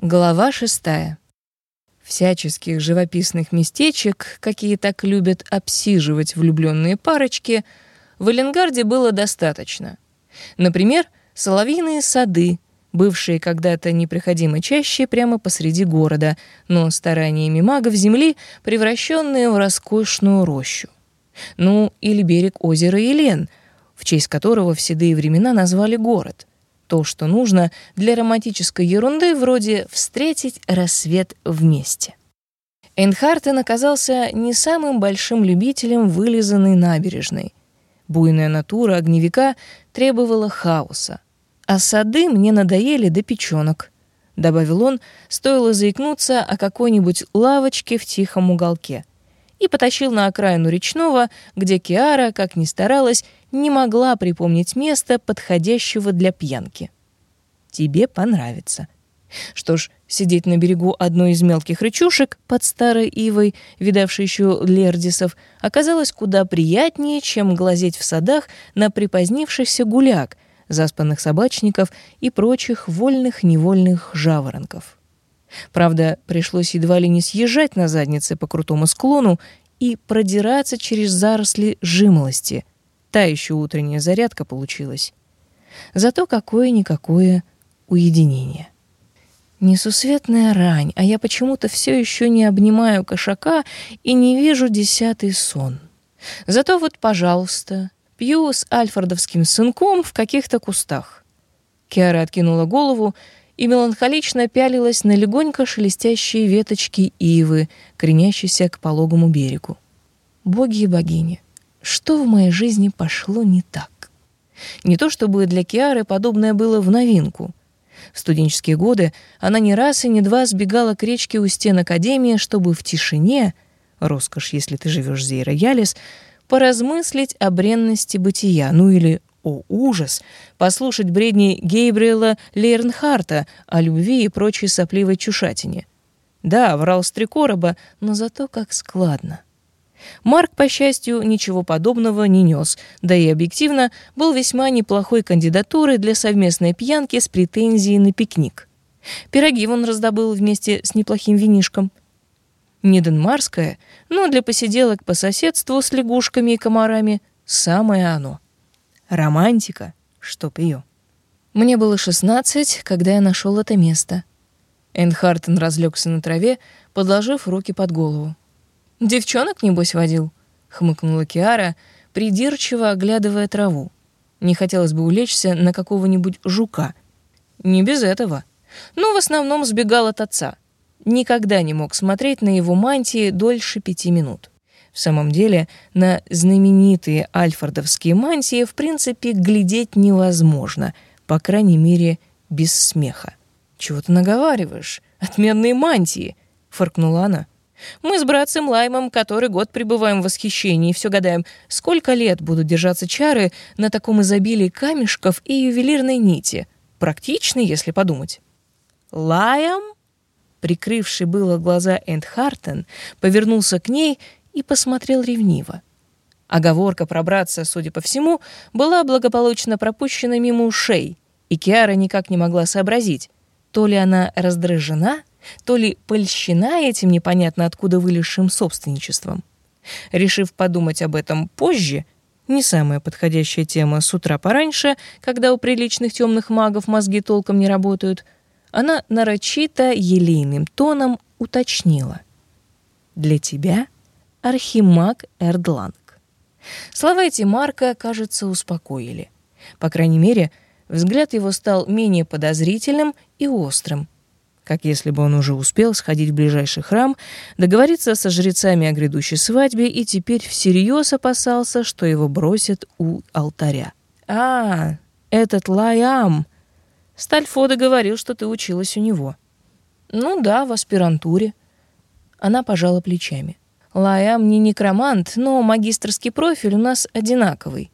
Глава шестая. Всяческих живописных местечек, какие так любят обсиживать влюбленные парочки, в Эленгарде было достаточно. Например, соловьиные сады, бывшие когда-то неприходимо чаще прямо посреди города, но стараниями магов земли превращенные в роскошную рощу. Ну, или берег озера Елен, в честь которого в седые времена назвали город то, что нужно для романтической ерунды вроде «встретить рассвет вместе». Эйнхартен оказался не самым большим любителем вылизанной набережной. Буйная натура огневика требовала хаоса. А сады мне надоели до печенок, добавил он, стоило заикнуться о какой-нибудь лавочке в тихом уголке. И потащил на окраину речного, где Киара, как ни старалась, не могла припомнить место, подходящего для пьянки. Тебе понравится. Что ж, сидеть на берегу одной из мелких речушек под старой ивой, видавшей еще лердисов, оказалось куда приятнее, чем глазеть в садах на припозднившихся гуляк, заспанных собачников и прочих вольных-невольных жаворонков. Правда, пришлось едва ли не съезжать на заднице по крутому склону и продираться через заросли жимолости — Та еще утренняя зарядка получилась. Зато какое-никакое уединение. Несусветная рань, а я почему-то все еще не обнимаю кошака и не вижу десятый сон. Зато вот, пожалуйста, пью с альфордовским сынком в каких-то кустах. Киара откинула голову и меланхолично пялилась на легонько шелестящие веточки ивы, кренящиеся к пологому берегу. Боги и богини, что в моей жизни пошло не так? Не то чтобы для Киары подобное было в новинку. В студенческие годы она не раз и не два сбегала к речке у стен Академии, чтобы в тишине, роскошь, если ты живешь Зейра Ялис, поразмыслить о бренности бытия, ну или, о ужас, послушать бредни Гейбриэла Лейрнхарта о любви и прочей сопливой чушатине. Да, врал с три короба, но зато как складно. Марк, по счастью, ничего подобного не нес, да и объективно был весьма неплохой кандидатурой для совместной пьянки с претензией на пикник. Пироги он раздобыл вместе с неплохим винишком. Не денмарское, но для посиделок по соседству с лягушками и комарами самое оно. Романтика, чтоб ее. Мне было шестнадцать, когда я нашел это место. Энхартен разлегся на траве, подложив руки под голову. Девчонок, небось, водил?» — хмыкнула Киара, придирчиво оглядывая траву. Не хотелось бы улечься на какого-нибудь жука. Не без этого. Но в основном сбегал от отца. Никогда не мог смотреть на его мантии дольше пяти минут. В самом деле, на знаменитые альфордовские мантии в принципе глядеть невозможно, по крайней мере, без смеха. «Чего ты наговариваешь? Отменные мантии!» — фыркнула она. Мы с братцем Лаймом который год пребываем в восхищении и все гадаем, сколько лет будут держаться чары на таком изобилии камешков и ювелирной нити. Практичный, если подумать. Лайм, прикрывший было глаза Эндхартен, повернулся к ней и посмотрел ревниво. Оговорка пробраться, судя по всему, была благополучно пропущена мимо ушей, и Киара никак не могла сообразить, то ли она раздражена, то ли польщена этим непонятно откуда вылезшим собственничеством. Решив подумать об этом позже, не самая подходящая тема с утра пораньше, когда у приличных темных магов мозги толком не работают, она нарочито елейным тоном уточнила. «Для тебя архимаг Эрдланг». Слова эти Марка, кажется, успокоили. По крайней мере, взгляд его стал менее подозрительным и острым, как если бы он уже успел сходить в ближайший храм, договориться со жрецами о грядущей свадьбе и теперь всерьез опасался, что его бросят у алтаря. «А, этот Лайам! Стальфода говорил, что ты училась у него». «Ну да, в аспирантуре». Она пожала плечами. «Лайам не некромант, но магистрский профиль у нас одинаковый.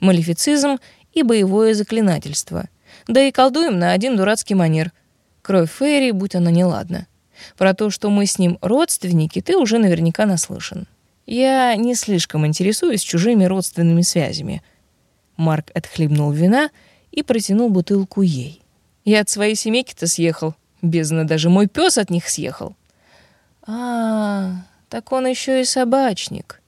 Малефицизм и боевое заклинательство. Да и колдуем на один дурацкий манер — Кровь Ферри, будь она неладна. Про то, что мы с ним родственники, ты уже наверняка наслышан. Я не слишком интересуюсь чужими родственными связями. Марк отхлебнул вина и протянул бутылку ей. Я от своей семейки-то съехал. Бездна, даже мой пес от них съехал. А, так он еще и собачник.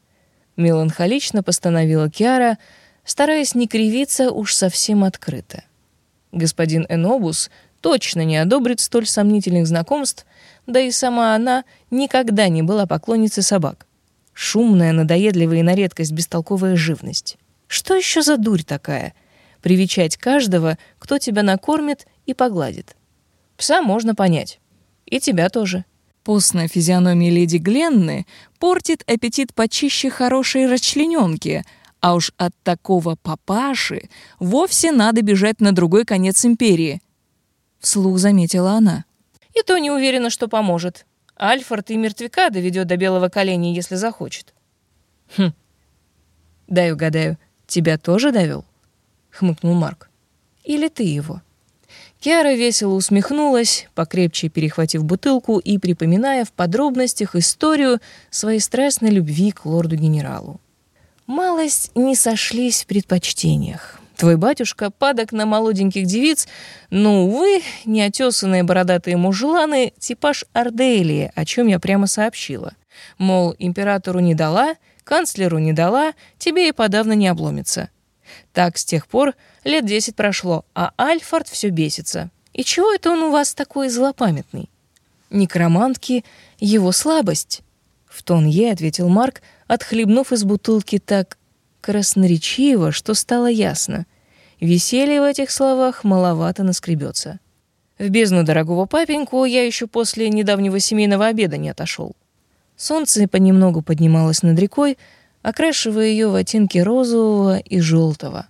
Меланхолично постановила Киара, стараясь не кривиться уж совсем открыто. Господин Энобус точно не одобрит столь сомнительных знакомств, да и сама она никогда не была поклонницей собак. Шумная, надоедливая и на редкость бестолковая живность. Что еще за дурь такая? Привечать каждого, кто тебя накормит и погладит. Пса можно понять. И тебя тоже. Постная физиономия леди Гленны портит аппетит почище хорошей расчлененки, а уж от такого папаши вовсе надо бежать на другой конец империи. Вслух заметила она. И то не уверена, что поможет. Альфорд и мертвяка доведет до белого коленя, если захочет. Хм. Дай угадаю, тебя тоже довел? Хмыкнул Марк. Или ты его? Киара весело усмехнулась, покрепче перехватив бутылку и припоминая в подробностях историю своей страстной любви к лорду-генералу. Малость не сошлись в предпочтениях. Твой батюшка падок на молоденьких девиц, но, увы, неотесанные бородатые мужланы — типаж Арделии, о чем я прямо сообщила. Мол, императору не дала, канцлеру не дала, тебе и подавно не обломится. Так с тех пор лет десять прошло, а Альфорд все бесится. И чего это он у вас такой злопамятный? Некромантки — его слабость. В тон ей ответил Марк, отхлебнув из бутылки так красноречиво, что стало ясно. Веселье в этих словах маловато наскребется. В бездну дорогого папеньку я еще после недавнего семейного обеда не отошел. Солнце понемногу поднималось над рекой, окрашивая ее в оттенки розового и желтого.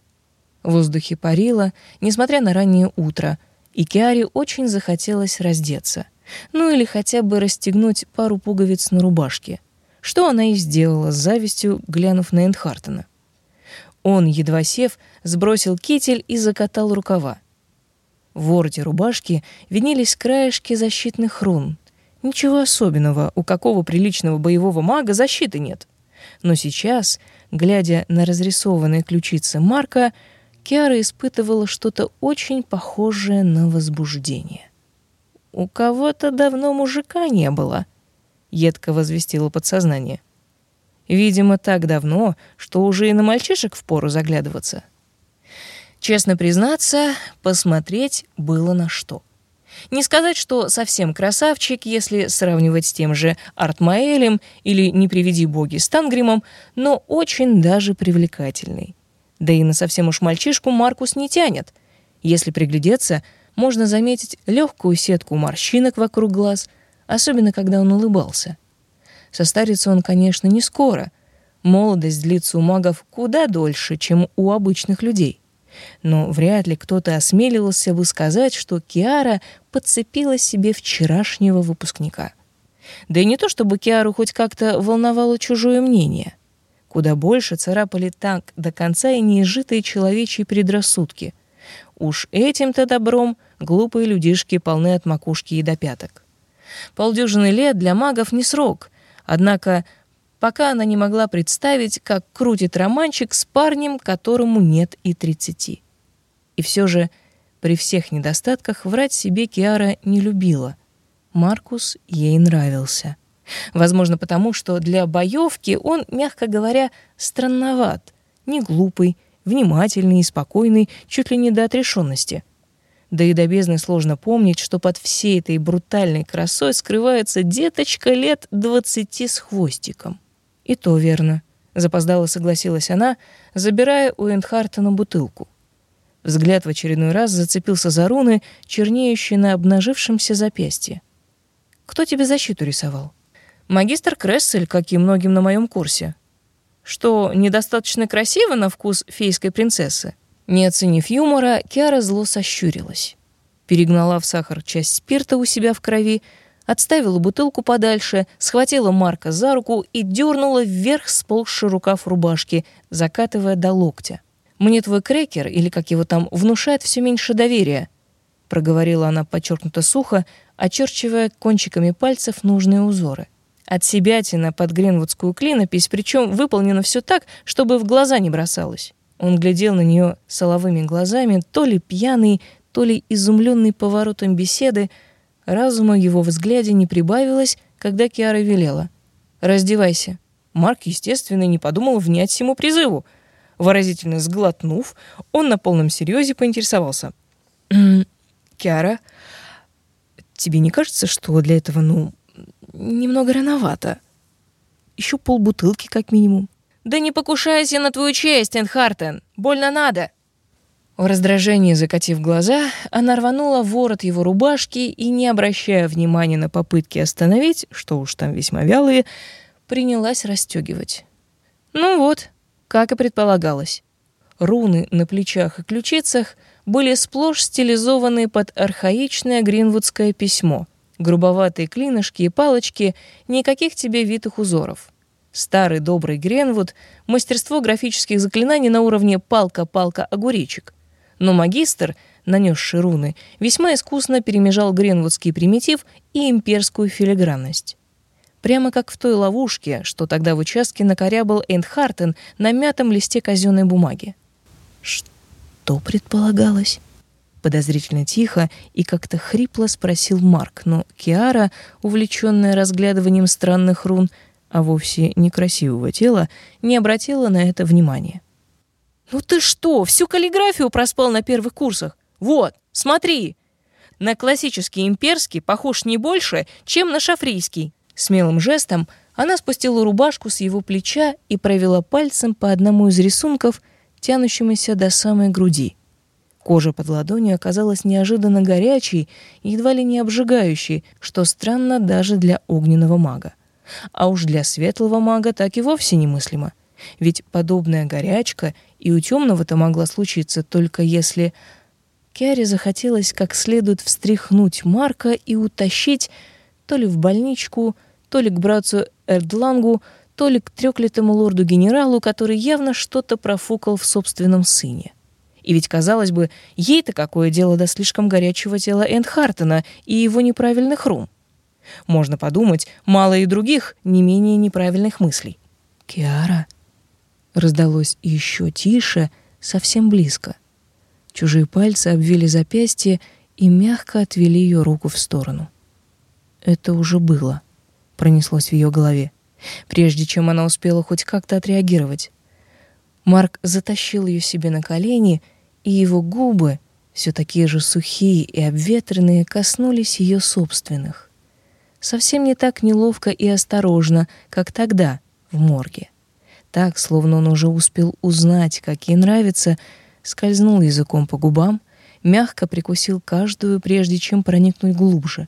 В воздухе парило, несмотря на раннее утро, и Киаре очень захотелось раздеться. Ну или хотя бы расстегнуть пару пуговиц на рубашке, что она и сделала с завистью, глянув на Эндхартена. Он, едва сев, сбросил китель и закатал рукава. В вороте рубашки виднелись краешки защитных рун. Ничего особенного, у какого приличного боевого мага защиты нет — но сейчас, глядя на разрисованные ключицы Марка, Киара испытывала что-то очень похожее на возбуждение. «У кого-то давно мужика не было», — едко возвестило подсознание. «Видимо, так давно, что уже и на мальчишек впору заглядываться». Честно признаться, посмотреть было на что — не сказать, что совсем красавчик, если сравнивать с тем же Артмаэлем или, не приведи боги, Стангримом, но очень даже привлекательный. Да и на совсем уж мальчишку Маркус не тянет. Если приглядеться, можно заметить легкую сетку морщинок вокруг глаз, особенно когда он улыбался. Состарится он, конечно, не скоро. Молодость длится у магов куда дольше, чем у обычных людей но вряд ли кто-то осмеливался бы сказать, что Киара подцепила себе вчерашнего выпускника. Да и не то, чтобы Киару хоть как-то волновало чужое мнение. Куда больше царапали так до конца и неизжитые человечьи предрассудки. Уж этим-то добром глупые людишки полны от макушки и до пяток. Полдюжины лет для магов не срок, однако пока она не могла представить, как крутит романчик с парнем, которому нет и тридцати. И все же, при всех недостатках, врать себе Киара не любила. Маркус ей нравился. Возможно, потому что для боевки он, мягко говоря, странноват, не глупый, внимательный и спокойный, чуть ли не до отрешенности. Да и до бездны сложно помнить, что под всей этой брутальной красой скрывается деточка лет двадцати с хвостиком. «И то верно», — запоздало согласилась она, забирая у Эндхартена бутылку. Взгляд в очередной раз зацепился за руны, чернеющие на обнажившемся запястье. «Кто тебе защиту рисовал?» «Магистр Крессель, как и многим на моем курсе». «Что, недостаточно красиво на вкус фейской принцессы?» Не оценив юмора, Киара зло сощурилась. Перегнала в сахар часть спирта у себя в крови, отставила бутылку подальше, схватила Марка за руку и дернула вверх сползший рукав рубашки, закатывая до локтя. «Мне твой крекер, или как его там, внушает все меньше доверия», проговорила она подчеркнуто сухо, очерчивая кончиками пальцев нужные узоры. От себятина под гренвудскую клинопись, причем выполнено все так, чтобы в глаза не бросалось. Он глядел на нее соловыми глазами, то ли пьяный, то ли изумленный поворотом беседы, Разума в его взгляде не прибавилось, когда Киара велела. «Раздевайся». Марк, естественно, не подумал внять всему призыву. Выразительно сглотнув, он на полном серьезе поинтересовался. «Киара, тебе не кажется, что для этого, ну, немного рановато? Еще полбутылки как минимум». «Да не покушайся на твою честь, Энхартен! Больно надо!» В раздражении закатив глаза, она рванула ворот его рубашки и, не обращая внимания на попытки остановить, что уж там весьма вялые, принялась расстегивать. Ну вот, как и предполагалось. Руны на плечах и ключицах были сплошь стилизованы под архаичное гринвудское письмо. Грубоватые клинышки и палочки, никаких тебе витых узоров. Старый добрый Гренвуд, мастерство графических заклинаний на уровне палка-палка-огуречек. Но магистр, нанесший руны, весьма искусно перемежал гренвудский примитив и имперскую филигранность. Прямо как в той ловушке, что тогда в участке накорябал Эндхартен на мятом листе казенной бумаги. Что предполагалось? Подозрительно тихо и как-то хрипло спросил Марк, но Киара, увлеченная разглядыванием странных рун, а вовсе некрасивого тела, не обратила на это внимания. «Ну ты что, всю каллиграфию проспал на первых курсах? Вот, смотри!» На классический имперский похож не больше, чем на шафрийский. Смелым жестом она спустила рубашку с его плеча и провела пальцем по одному из рисунков, тянущемуся до самой груди. Кожа под ладонью оказалась неожиданно горячей, едва ли не обжигающей, что странно даже для огненного мага. А уж для светлого мага так и вовсе немыслимо. Ведь подобная горячка и у темного-то могла случиться только если... Киаре захотелось как следует встряхнуть Марка и утащить то ли в больничку, то ли к братцу Эрдлангу, то ли к трёклятому лорду-генералу, который явно что-то профукал в собственном сыне. И ведь, казалось бы, ей-то какое дело до слишком горячего тела Эндхартена и его неправильных рум. Можно подумать, мало и других не менее неправильных мыслей. «Киара», — раздалось еще тише, совсем близко. Чужие пальцы обвили запястье и мягко отвели ее руку в сторону. Это уже было, пронеслось в ее голове, прежде чем она успела хоть как-то отреагировать. Марк затащил ее себе на колени, и его губы, все такие же сухие и обветренные, коснулись ее собственных совсем не так неловко и осторожно, как тогда, в морге. Так, словно он уже успел узнать, как ей нравится, скользнул языком по губам, мягко прикусил каждую, прежде чем проникнуть глубже.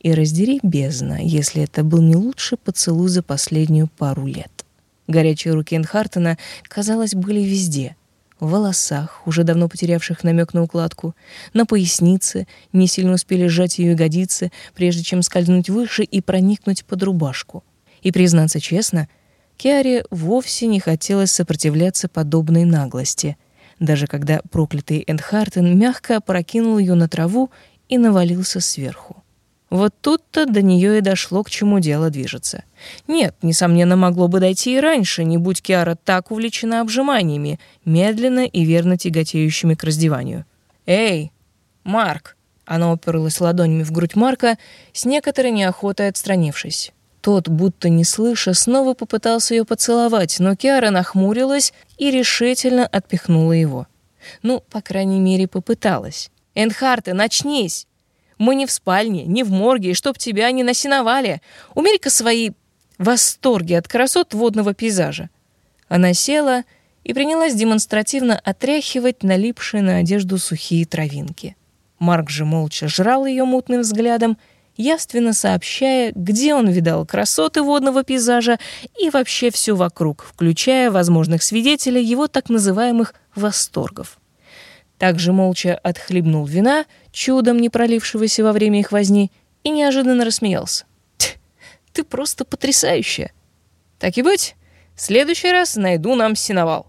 И раздери бездна, если это был не лучший поцелуй за последнюю пару лет. Горячие руки Энхартена, казалось, были везде — в волосах, уже давно потерявших намек на укладку, на пояснице, не сильно успели сжать ее ягодицы, прежде чем скользнуть выше и проникнуть под рубашку. И, признаться честно, Киаре вовсе не хотелось сопротивляться подобной наглости, даже когда проклятый Эндхартен мягко опрокинул ее на траву и навалился сверху. Вот тут-то до нее и дошло, к чему дело движется. Нет, несомненно, могло бы дойти и раньше, не будь Киара так увлечена обжиманиями, медленно и верно тяготеющими к раздеванию. «Эй, Марк!» Она уперлась ладонями в грудь Марка, с некоторой неохотой отстранившись. Тот, будто не слыша, снова попытался ее поцеловать, но Киара нахмурилась и решительно отпихнула его. Ну, по крайней мере, попыталась. «Энхарте, начнись!» Мы не в спальне, не в морге, и чтоб тебя не насиновали. Умерь-ка свои восторги от красот водного пейзажа». Она села и принялась демонстративно отряхивать налипшие на одежду сухие травинки. Марк же молча жрал ее мутным взглядом, явственно сообщая, где он видал красоты водного пейзажа и вообще все вокруг, включая возможных свидетелей его так называемых «восторгов». Также молча отхлебнул вина, чудом не пролившегося во время их возни, и неожиданно рассмеялся. «Ты просто потрясающая!» «Так и быть, в следующий раз найду нам синовал».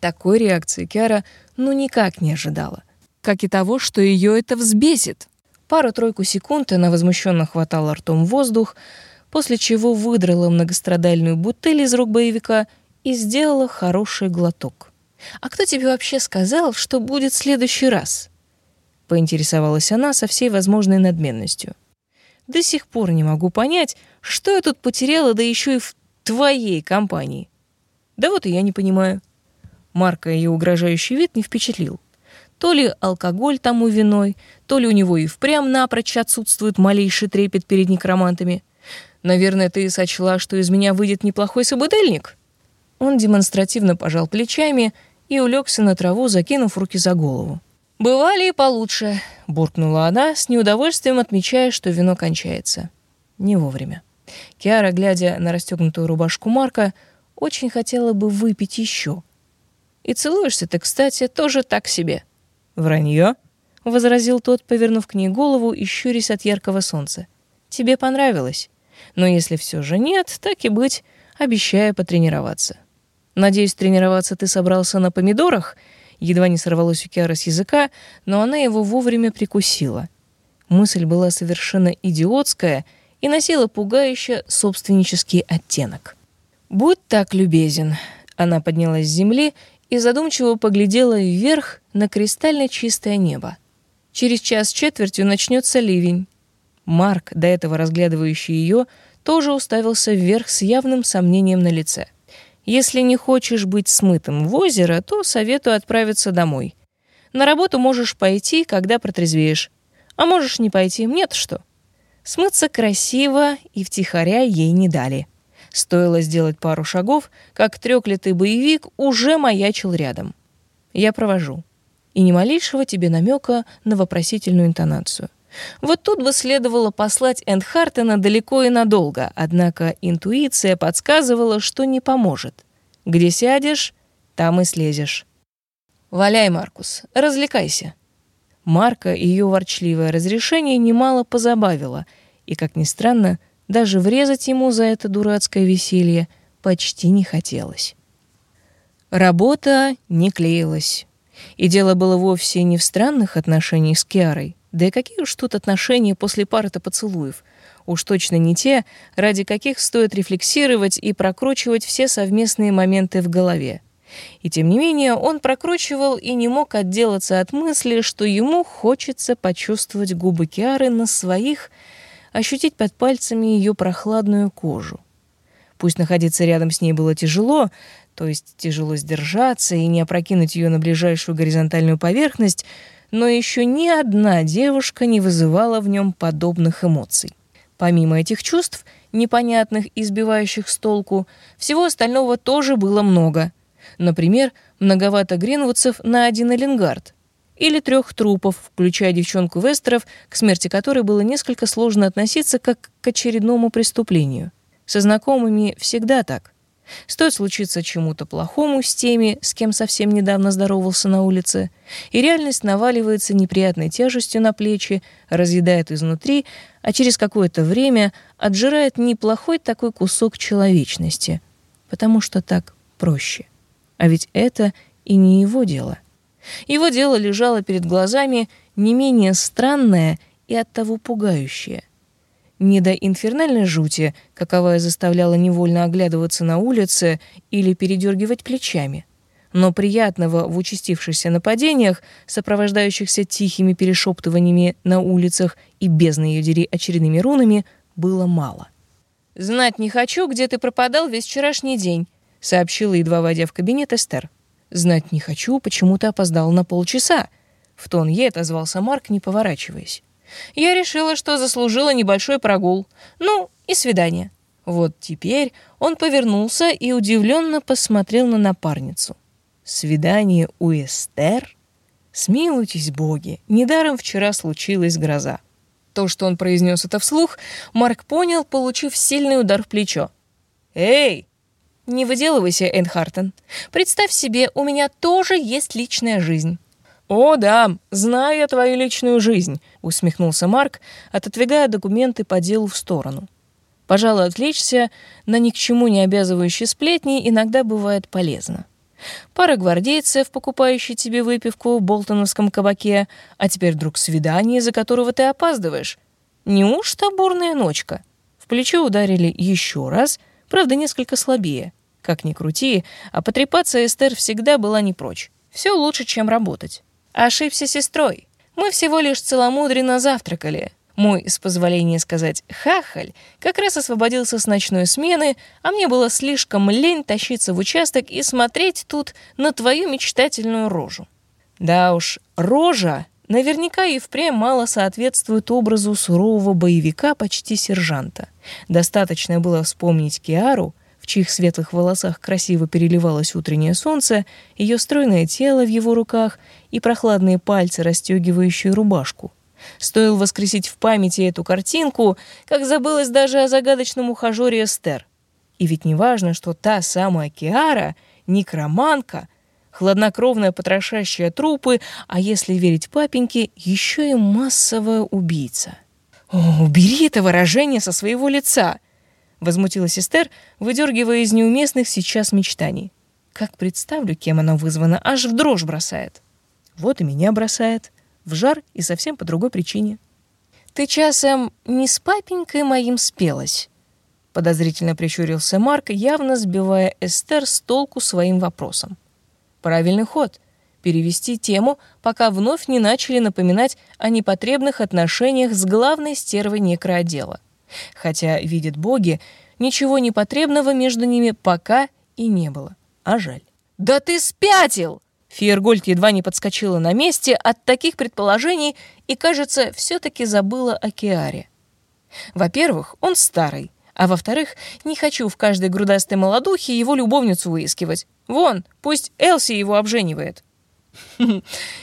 Такой реакции Киара ну никак не ожидала. Как и того, что ее это взбесит. Пару-тройку секунд она возмущенно хватала ртом воздух, после чего выдрала многострадальную бутыль из рук боевика и сделала хороший глоток. «А кто тебе вообще сказал, что будет в следующий раз?» Поинтересовалась она со всей возможной надменностью. До сих пор не могу понять, что я тут потеряла, да еще и в твоей компании. Да вот и я не понимаю. Марка ее угрожающий вид не впечатлил. То ли алкоголь тому виной, то ли у него и впрямь напрочь отсутствует малейший трепет перед некромантами. Наверное, ты сочла, что из меня выйдет неплохой собутыльник. Он демонстративно пожал плечами и улегся на траву, закинув руки за голову. «Бывали и получше», — буркнула она, с неудовольствием отмечая, что вино кончается. Не вовремя. Киара, глядя на расстегнутую рубашку Марка, очень хотела бы выпить еще. «И целуешься ты, кстати, тоже так себе». «Вранье?» — возразил тот, повернув к ней голову и щурясь от яркого солнца. «Тебе понравилось. Но если все же нет, так и быть, обещаю потренироваться». «Надеюсь, тренироваться ты собрался на помидорах?» Едва не сорвалось у Киары с языка, но она его вовремя прикусила. Мысль была совершенно идиотская и носила пугающе собственнический оттенок. «Будь так любезен». Она поднялась с земли и задумчиво поглядела вверх на кристально чистое небо. Через час четвертью начнется ливень. Марк, до этого разглядывающий ее, тоже уставился вверх с явным сомнением на лице. Если не хочешь быть смытым в озеро, то советую отправиться домой. На работу можешь пойти, когда протрезвеешь. А можешь не пойти, мне-то что? Смыться красиво и втихаря ей не дали. Стоило сделать пару шагов, как трёклятый боевик уже маячил рядом. Я провожу. И ни малейшего тебе намека на вопросительную интонацию. Вот тут бы следовало послать Эндхартена далеко и надолго, однако интуиция подсказывала, что не поможет. Где сядешь, там и слезешь. «Валяй, Маркус, развлекайся». Марка ее ворчливое разрешение немало позабавило, и, как ни странно, даже врезать ему за это дурацкое веселье почти не хотелось. Работа не клеилась. И дело было вовсе не в странных отношениях с Киарой, да и какие уж тут отношения после пары-то поцелуев? Уж точно не те, ради каких стоит рефлексировать и прокручивать все совместные моменты в голове. И тем не менее он прокручивал и не мог отделаться от мысли, что ему хочется почувствовать губы Киары на своих, ощутить под пальцами ее прохладную кожу. Пусть находиться рядом с ней было тяжело, то есть тяжело сдержаться и не опрокинуть ее на ближайшую горизонтальную поверхность, но еще ни одна девушка не вызывала в нем подобных эмоций. Помимо этих чувств, непонятных и сбивающих с толку, всего остального тоже было много. Например, многовато гренвудцев на один Эленгард. Или трех трупов, включая девчонку Вестеров, к смерти которой было несколько сложно относиться как к очередному преступлению. Со знакомыми всегда так. Стоит случиться чему-то плохому с теми, с кем совсем недавно здоровался на улице, и реальность наваливается неприятной тяжестью на плечи, разъедает изнутри, а через какое-то время отжирает неплохой такой кусок человечности, потому что так проще. А ведь это и не его дело. Его дело лежало перед глазами не менее странное и оттого пугающее — не до инфернальной жути, каковая заставляла невольно оглядываться на улице или передергивать плечами, но приятного в участившихся нападениях, сопровождающихся тихими перешептываниями на улицах и без ее очередными рунами, было мало. «Знать не хочу, где ты пропадал весь вчерашний день», сообщила, едва войдя в кабинет Эстер. «Знать не хочу, почему ты опоздал на полчаса», в тон ей отозвался Марк, не поворачиваясь. Я решила, что заслужила небольшой прогул. Ну, и свидание. Вот теперь он повернулся и удивленно посмотрел на напарницу. Свидание у Эстер? Смилуйтесь, боги, недаром вчера случилась гроза. То, что он произнес это вслух, Марк понял, получив сильный удар в плечо. «Эй!» «Не выделывайся, Энхартен. Представь себе, у меня тоже есть личная жизнь. «О, да, знаю я твою личную жизнь», — усмехнулся Марк, отодвигая документы по делу в сторону. «Пожалуй, отвлечься на ни к чему не обязывающие сплетни иногда бывает полезно. Пара гвардейцев, покупающие тебе выпивку в болтоновском кабаке, а теперь вдруг свидание, за которого ты опаздываешь. Неужто бурная ночка?» В плечо ударили еще раз, правда, несколько слабее. Как ни крути, а потрепаться Эстер всегда была не прочь. Все лучше, чем работать. Ошибся сестрой. Мы всего лишь целомудренно завтракали. Мой, с позволения сказать, хахаль как раз освободился с ночной смены, а мне было слишком лень тащиться в участок и смотреть тут на твою мечтательную рожу. Да уж, рожа наверняка и впрямь мало соответствует образу сурового боевика почти сержанта. Достаточно было вспомнить Киару, в чьих светлых волосах красиво переливалось утреннее солнце, ее стройное тело в его руках и прохладные пальцы, расстегивающие рубашку. Стоило воскресить в памяти эту картинку, как забылось даже о загадочном ухажёре Эстер. И ведь не важно, что та самая Киара — некроманка, хладнокровная потрошащая трупы, а если верить папеньке, еще и массовая убийца. «О, убери это выражение со своего лица!» — возмутилась Эстер, выдергивая из неуместных сейчас мечтаний. «Как представлю, кем оно вызвано, аж в дрожь бросает». «Вот и меня бросает» в жар и совсем по другой причине. «Ты часом не с папенькой моим спелась?» Подозрительно прищурился Марк, явно сбивая Эстер с толку своим вопросом. Правильный ход — перевести тему, пока вновь не начали напоминать о непотребных отношениях с главной стервой некроотдела. Хотя, видят боги, ничего непотребного между ними пока и не было. А жаль. «Да ты спятил!» Фейергольд едва не подскочила на месте от таких предположений и, кажется, все-таки забыла о Киаре. Во-первых, он старый, а во-вторых, не хочу в каждой грудастой молодухе его любовницу выискивать. Вон, пусть Элси его обженивает.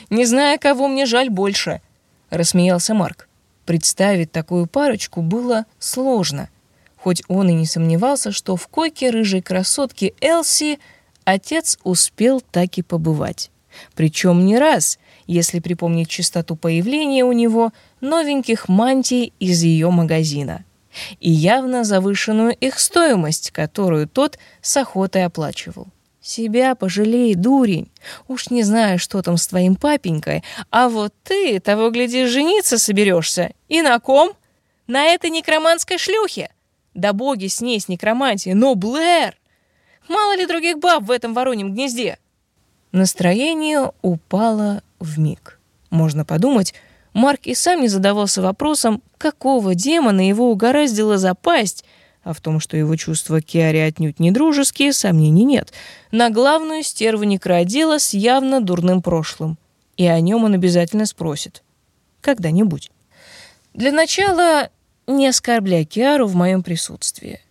«Не знаю, кого мне жаль больше», — рассмеялся Марк. Представить такую парочку было сложно, хоть он и не сомневался, что в койке рыжей красотки Элси — отец успел так и побывать. Причем не раз, если припомнить частоту появления у него новеньких мантий из ее магазина. И явно завышенную их стоимость, которую тот с охотой оплачивал. «Себя пожалей, дурень. Уж не знаю, что там с твоим папенькой, а вот ты, того гляди, жениться соберешься. И на ком? На этой некроманской шлюхе. Да боги с ней, с некромантией, но Блэр! Мало ли других баб в этом вороньем гнезде. Настроение упало в миг. Можно подумать, Марк и сам не задавался вопросом, какого демона его угораздило запасть, а в том, что его чувства Киари отнюдь не дружеские, сомнений нет, на главную стерву некроотдела с явно дурным прошлым. И о нем он обязательно спросит. Когда-нибудь. Для начала не оскорбляй Киару в моем присутствии.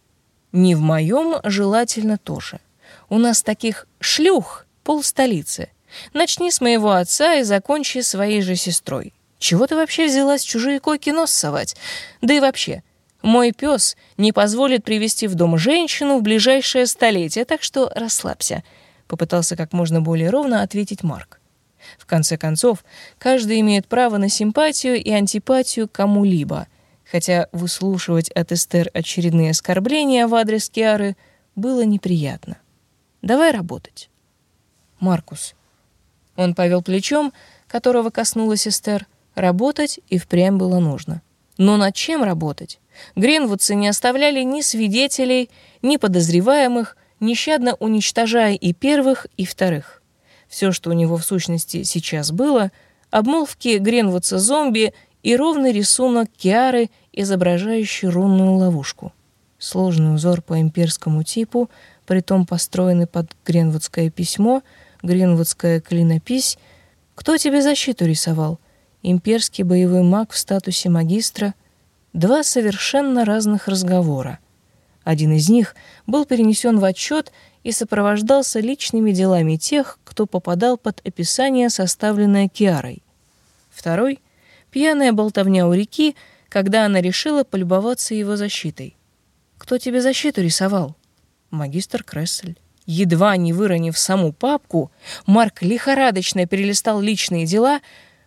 Не в моем желательно тоже. У нас таких шлюх пол столицы. Начни с моего отца и закончи своей же сестрой. Чего ты вообще взялась чужие койки нос совать? Да и вообще, мой пес не позволит привести в дом женщину в ближайшее столетие, так что расслабься», — попытался как можно более ровно ответить Марк. В конце концов, каждый имеет право на симпатию и антипатию кому-либо — хотя выслушивать от Эстер очередные оскорбления в адрес Киары было неприятно. «Давай работать». «Маркус». Он повел плечом, которого коснулась Эстер. Работать и впрямь было нужно. Но над чем работать? Гренвудцы не оставляли ни свидетелей, ни подозреваемых, нещадно уничтожая и первых, и вторых. Все, что у него в сущности сейчас было, обмолвки Гренвудца-зомби и ровный рисунок Киары, изображающий рунную ловушку. Сложный узор по имперскому типу, притом построенный под гренвудское письмо, гренвудская клинопись. Кто тебе защиту рисовал? Имперский боевой маг в статусе магистра. Два совершенно разных разговора. Один из них был перенесен в отчет и сопровождался личными делами тех, кто попадал под описание, составленное Киарой. Второй — Пьяная болтовня у реки, когда она решила полюбоваться его защитой. «Кто тебе защиту рисовал?» «Магистр Крессель». Едва не выронив саму папку, Марк лихорадочно перелистал личные дела,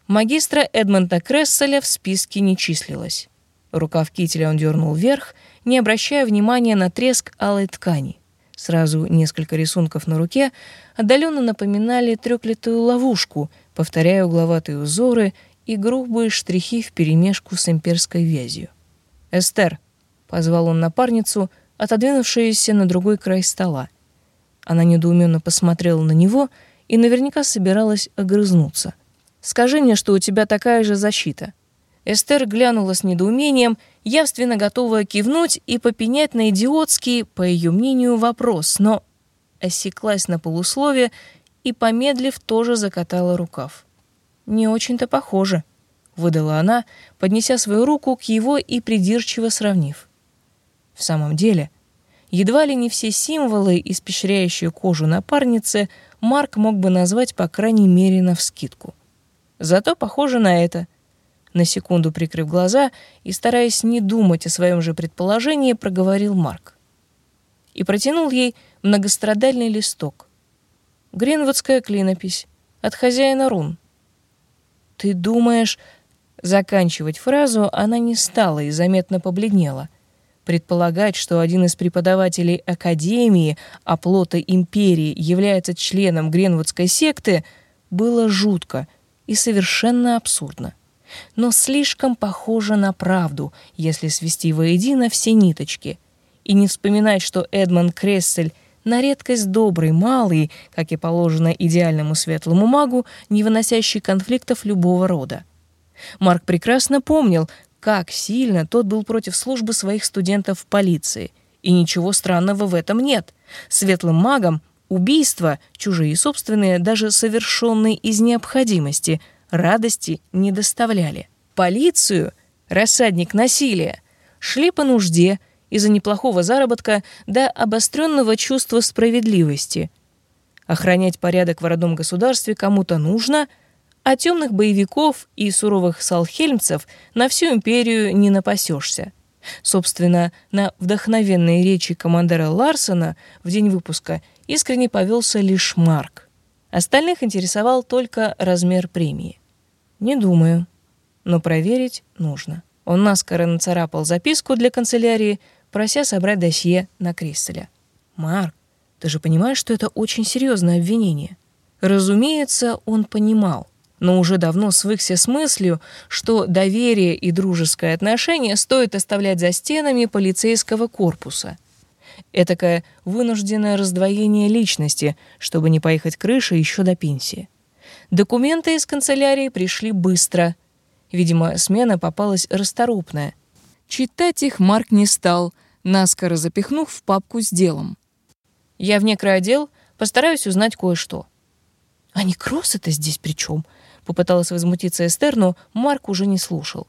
магистра Эдмонта Кресселя в списке не числилось. Рукав кителя он дернул вверх, не обращая внимания на треск алой ткани. Сразу несколько рисунков на руке отдаленно напоминали трёклятую ловушку, повторяя угловатые узоры и грубые штрихи вперемешку с имперской вязью. «Эстер», — позвал он напарницу, отодвинувшуюся на другой край стола. Она недоуменно посмотрела на него и наверняка собиралась огрызнуться. «Скажи мне, что у тебя такая же защита. Эстер глянула с недоумением, явственно готовая кивнуть и попенять на идиотский, по ее мнению, вопрос, но осеклась на полуслове и, помедлив, тоже закатала рукав. «Не очень-то похоже», — выдала она, поднеся свою руку к его и придирчиво сравнив. В самом деле, едва ли не все символы, испещряющие кожу напарницы, Марк мог бы назвать, по крайней мере, навскидку. Зато похоже на это. На секунду прикрыв глаза и стараясь не думать о своем же предположении, проговорил Марк. И протянул ей многострадальный листок. Гринвудская клинопись от хозяина рун. «Ты думаешь...» Заканчивать фразу она не стала и заметно побледнела. Предполагать, что один из преподавателей Академии, оплота империи, является членом Гренвудской секты, было жутко и совершенно абсурдно. Но слишком похоже на правду, если свести воедино все ниточки. И не вспоминать, что Эдмонд Крессель на редкость добрый, малый, как и положено идеальному светлому магу, не выносящий конфликтов любого рода. Марк прекрасно помнил, как сильно тот был против службы своих студентов в полиции. И ничего странного в этом нет. Светлым магам убийства, чужие и собственные, даже совершенные из необходимости, радости не доставляли. Полицию, рассадник насилия, шли по нужде – из-за неплохого заработка до обостренного чувства справедливости. Охранять порядок в родном государстве кому-то нужно, а темных боевиков и суровых салхельмцев на всю империю не напасешься. Собственно, на вдохновенные речи командира Ларсона в день выпуска искренне повелся лишь Марк. Остальных интересовал только размер премии. Не думаю, но проверить нужно. Он наскоро нацарапал записку для канцелярии, прося собрать досье на Кристеля. «Марк, ты же понимаешь, что это очень серьезное обвинение?» Разумеется, он понимал, но уже давно свыкся с мыслью, что доверие и дружеское отношение стоит оставлять за стенами полицейского корпуса. Этакое вынужденное раздвоение личности, чтобы не поехать крышей еще до пенсии. Документы из канцелярии пришли быстро. Видимо, смена попалась расторопная. Читать их Марк не стал, наскоро запихнув в папку с делом. Я в некроотдел постараюсь узнать кое-что. А некроз это здесь при чем? Попыталась возмутиться Эстер, но Марк уже не слушал.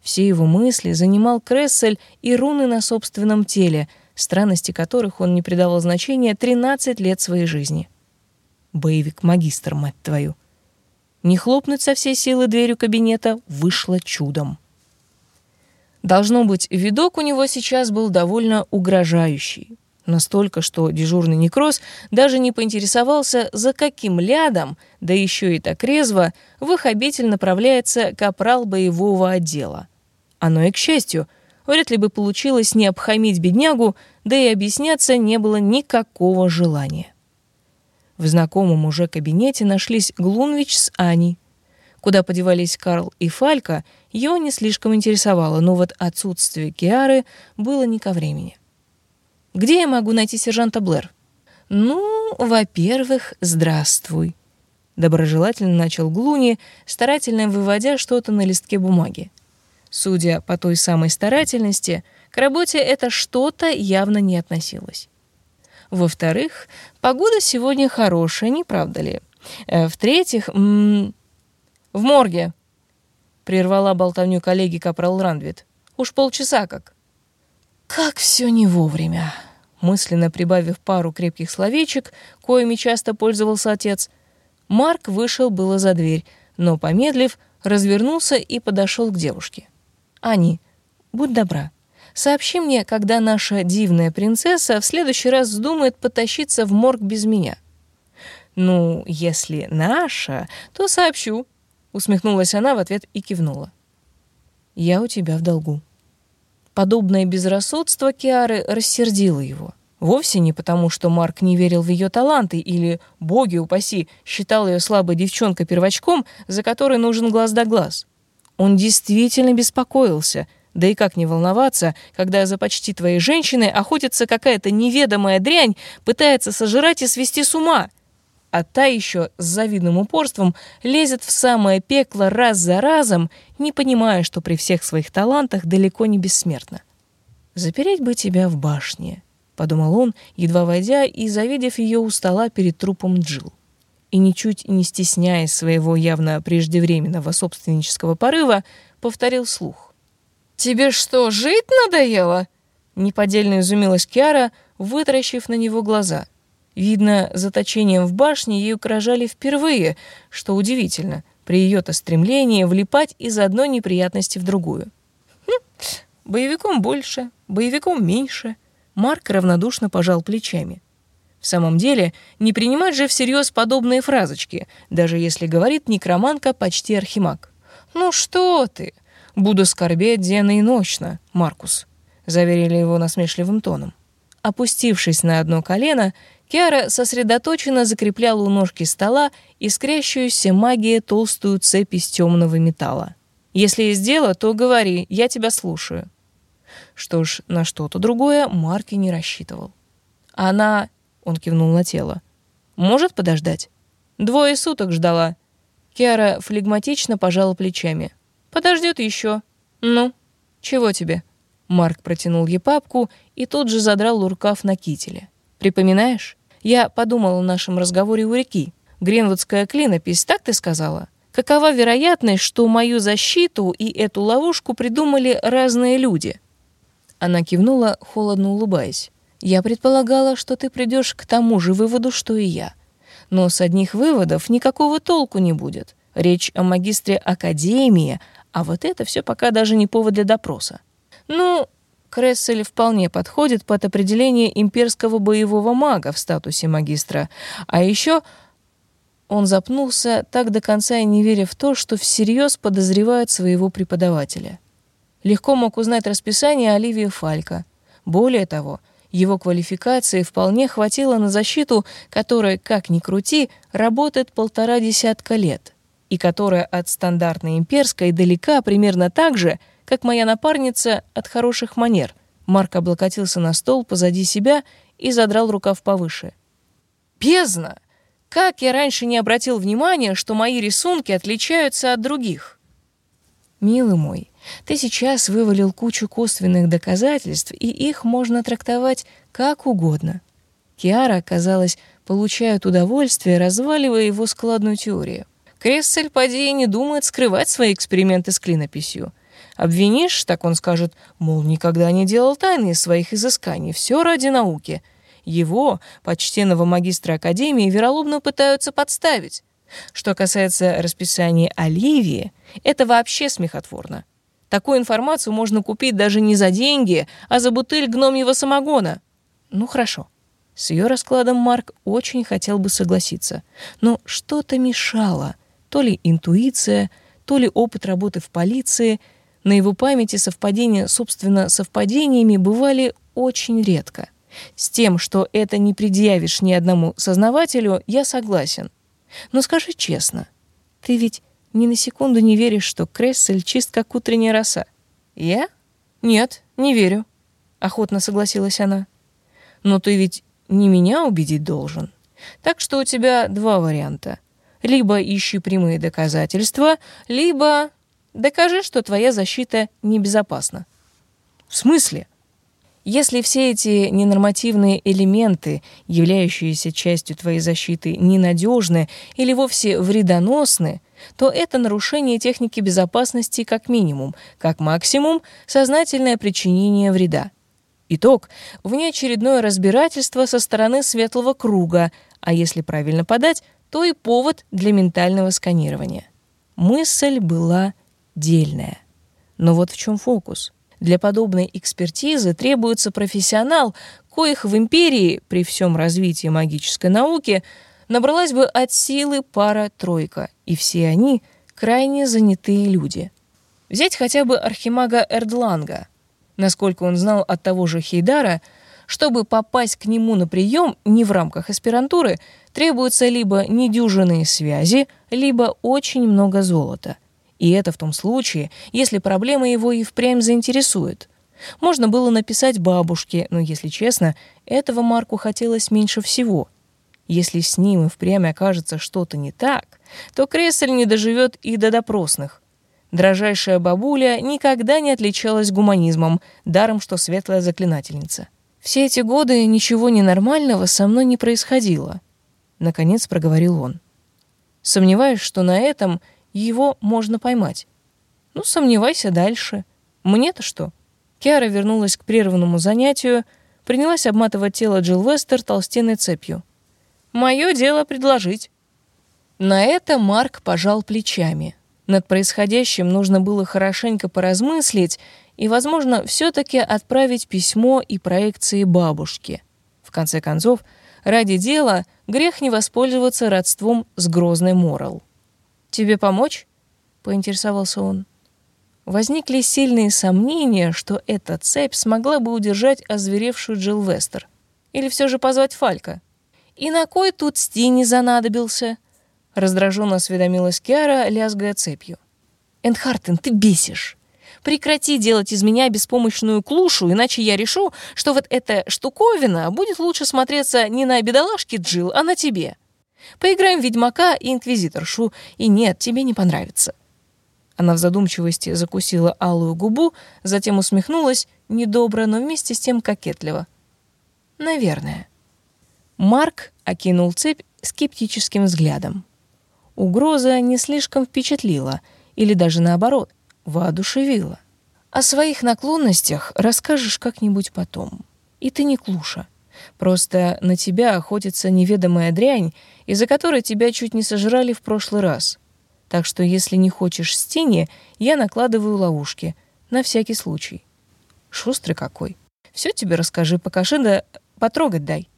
Все его мысли занимал Крессель и руны на собственном теле, странности которых он не придавал значения 13 лет своей жизни. Боевик-магистр, мать твою. Не хлопнуть со всей силы дверью кабинета вышло чудом. Должно быть, видок у него сейчас был довольно угрожающий. Настолько, что дежурный некроз даже не поинтересовался, за каким лядом, да еще и так резво, в их обитель направляется капрал боевого отдела. Оно и к счастью, вряд ли бы получилось не обхамить беднягу, да и объясняться не было никакого желания. В знакомом уже кабинете нашлись Глунвич с Аней, Куда подевались Карл и Фалька, его не слишком интересовало, но вот отсутствие Киары было не ко времени. «Где я могу найти сержанта Блэр?» «Ну, во-первых, здравствуй», — доброжелательно начал Глуни, старательно выводя что-то на листке бумаги. Судя по той самой старательности, к работе это что-то явно не относилось. Во-вторых, погода сегодня хорошая, не правда ли? Э, в-третьих, в морге!» Прервала болтовню коллеги капрал Рандвит. «Уж полчаса как». «Как все не вовремя!» Мысленно прибавив пару крепких словечек, коими часто пользовался отец, Марк вышел было за дверь, но, помедлив, развернулся и подошел к девушке. «Ани, будь добра, сообщи мне, когда наша дивная принцесса в следующий раз вздумает потащиться в морг без меня». «Ну, если наша, то сообщу», Усмехнулась она в ответ и кивнула. «Я у тебя в долгу». Подобное безрассудство Киары рассердило его. Вовсе не потому, что Марк не верил в ее таланты или, боги упаси, считал ее слабой девчонкой-первочком, за которой нужен глаз да глаз. Он действительно беспокоился, да и как не волноваться, когда за почти твоей женщиной охотится какая-то неведомая дрянь, пытается сожрать и свести с ума. а та еще с завидным упорством лезет в самое пекло раз за разом, не понимая, что при всех своих талантах далеко не бессмертна. «Запереть бы тебя в башне», — подумал он, едва войдя и завидев ее у стола перед трупом Джил. И ничуть не стесняясь своего явно преждевременного собственнического порыва, повторил слух. «Тебе что, жить надоело?» Неподдельно изумилась Киара, вытаращив на него глаза — Видно, заточением в башне ей угрожали впервые, что удивительно, при ее-то стремлении влипать из одной неприятности в другую. Хм, боевиком больше, боевиком меньше. Марк равнодушно пожал плечами. В самом деле, не принимать же всерьез подобные фразочки, даже если говорит некроманка почти архимаг. «Ну что ты? Буду скорбеть денно и ночно, Маркус», — заверили его насмешливым тоном. Опустившись на одно колено, Киара сосредоточенно закрепляла у ножки стола искрящуюся магия толстую цепь из темного металла. «Если есть дело, то говори, я тебя слушаю». Что ж, на что-то другое Марки не рассчитывал. «Она...» — он кивнул на тело. «Может подождать?» «Двое суток ждала». Киара флегматично пожала плечами. «Подождет еще. Ну, чего тебе?» Марк протянул ей папку и тут же задрал рукав на кителе. «Припоминаешь? Я подумал о нашем разговоре у реки. Гренвудская клинопись, так ты сказала? Какова вероятность, что мою защиту и эту ловушку придумали разные люди?» Она кивнула, холодно улыбаясь. «Я предполагала, что ты придешь к тому же выводу, что и я. Но с одних выводов никакого толку не будет. Речь о магистре Академии, а вот это все пока даже не повод для допроса. Ну, Крессель вполне подходит под определение имперского боевого мага в статусе магистра. А еще он запнулся, так до конца и не веря в то, что всерьез подозревает своего преподавателя. Легко мог узнать расписание Оливии Фалька. Более того, его квалификации вполне хватило на защиту, которая, как ни крути, работает полтора десятка лет, и которая от стандартной имперской далека примерно так же — как моя напарница от хороших манер. Марк облокотился на стол позади себя и задрал рукав повыше. «Бездна! Как я раньше не обратил внимания, что мои рисунки отличаются от других?» «Милый мой, ты сейчас вывалил кучу косвенных доказательств, и их можно трактовать как угодно». Киара, казалось, получает удовольствие, разваливая его складную теорию. Крессель, поди, не думает скрывать свои эксперименты с клинописью. Обвинишь, так он скажет, мол, никогда не делал тайны из своих изысканий, все ради науки. Его, почтенного магистра Академии, вероломно пытаются подставить. Что касается расписания Оливии, это вообще смехотворно. Такую информацию можно купить даже не за деньги, а за бутыль гномьего самогона. Ну, хорошо. С ее раскладом Марк очень хотел бы согласиться. Но что-то мешало. То ли интуиция, то ли опыт работы в полиции — на его памяти совпадения, собственно, совпадениями бывали очень редко. С тем, что это не предъявишь ни одному сознавателю, я согласен. Но скажи честно, ты ведь ни на секунду не веришь, что Крессель чист, как утренняя роса? Я? Нет, не верю, охотно согласилась она. Но ты ведь не меня убедить должен. Так что у тебя два варианта. Либо ищи прямые доказательства, либо Докажи, что твоя защита небезопасна. В смысле? Если все эти ненормативные элементы, являющиеся частью твоей защиты, ненадежны или вовсе вредоносны, то это нарушение техники безопасности как минимум, как максимум сознательное причинение вреда. Итог — внеочередное разбирательство со стороны светлого круга, а если правильно подать, то и повод для ментального сканирования. Мысль была дельное. Но вот в чем фокус. Для подобной экспертизы требуется профессионал, коих в империи при всем развитии магической науки набралась бы от силы пара-тройка, и все они крайне занятые люди. Взять хотя бы архимага Эрдланга. Насколько он знал от того же Хейдара, чтобы попасть к нему на прием не в рамках аспирантуры, требуются либо недюжинные связи, либо очень много золота – и это в том случае, если проблема его и впрямь заинтересует. Можно было написать бабушке, но, если честно, этого Марку хотелось меньше всего. Если с ним и впрямь окажется что-то не так, то Крессель не доживет и до допросных. Дрожайшая бабуля никогда не отличалась гуманизмом, даром что светлая заклинательница. Все эти годы ничего ненормального со мной не происходило. Наконец проговорил он. Сомневаюсь, что на этом его можно поймать. Ну, сомневайся дальше. Мне-то что? Киара вернулась к прерванному занятию, принялась обматывать тело Джилл Вестер толстенной цепью. Мое дело предложить. На это Марк пожал плечами. Над происходящим нужно было хорошенько поразмыслить и, возможно, все-таки отправить письмо и проекции бабушке. В конце концов, ради дела грех не воспользоваться родством с грозной Морал. «Тебе помочь?» — поинтересовался он. Возникли сильные сомнения, что эта цепь смогла бы удержать озверевшую Джилл Вестер. Или все же позвать Фалька? «И на кой тут Стини занадобился?» Раздраженно осведомилась Киара, лязгая цепью. «Эндхартен, ты бесишь. Прекрати делать из меня беспомощную клушу, иначе я решу, что вот эта штуковина будет лучше смотреться не на бедолашке Джил, а на тебе. Поиграем в Ведьмака и Инквизиторшу, и нет, тебе не понравится». Она в задумчивости закусила алую губу, затем усмехнулась, недобро, но вместе с тем кокетливо. «Наверное». Марк окинул цепь скептическим взглядом. Угроза не слишком впечатлила, или даже наоборот, воодушевила. О своих наклонностях расскажешь как-нибудь потом. И ты не клуша. Просто на тебя охотится неведомая дрянь, из-за которой тебя чуть не сожрали в прошлый раз. Так что если не хочешь стени, я накладываю ловушки. На всякий случай. Шустрый какой. Все тебе расскажи, покажи, да потрогать дай.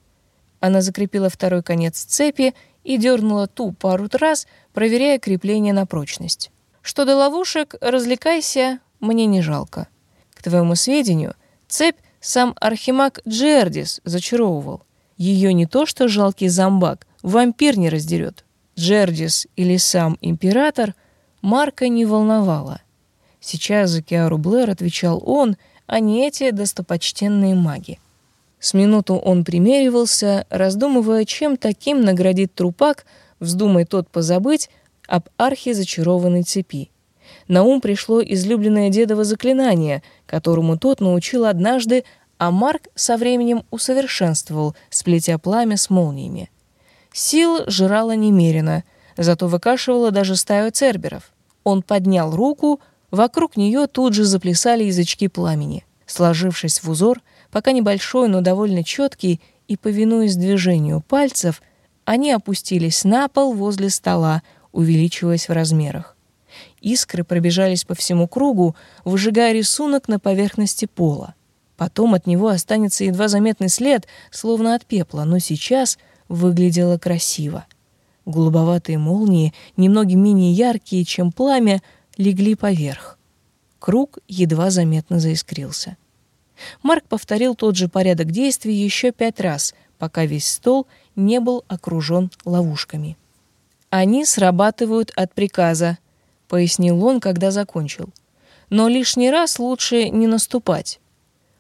Она закрепила второй конец цепи и дернула ту пару раз, проверяя крепление на прочность. Что до ловушек, развлекайся, мне не жалко. К твоему сведению, цепь сам архимаг Джердис зачаровывал. Ее не то что жалкий зомбак, вампир не раздерет. Джердис или сам император Марка не волновало. Сейчас за Киару Блэр отвечал он, а не эти достопочтенные маги. С минуту он примеривался, раздумывая, чем таким наградит трупак, вздумай тот позабыть об архе зачарованной цепи. На ум пришло излюбленное дедово заклинание, которому тот научил однажды, а Марк со временем усовершенствовал, сплетя пламя с молниями. Сил жрала немерено, зато выкашивала даже стаю церберов. Он поднял руку, вокруг нее тут же заплясали язычки пламени. Сложившись в узор, пока небольшой, но довольно четкий, и, повинуясь движению пальцев, они опустились на пол возле стола, увеличиваясь в размерах. Искры пробежались по всему кругу, выжигая рисунок на поверхности пола. Потом от него останется едва заметный след, словно от пепла, но сейчас выглядело красиво. Голубоватые молнии, немного менее яркие, чем пламя, легли поверх. Круг едва заметно заискрился. Марк повторил тот же порядок действий еще пять раз, пока весь стол не был окружен ловушками. «Они срабатывают от приказа», — пояснил он, когда закончил. «Но лишний раз лучше не наступать.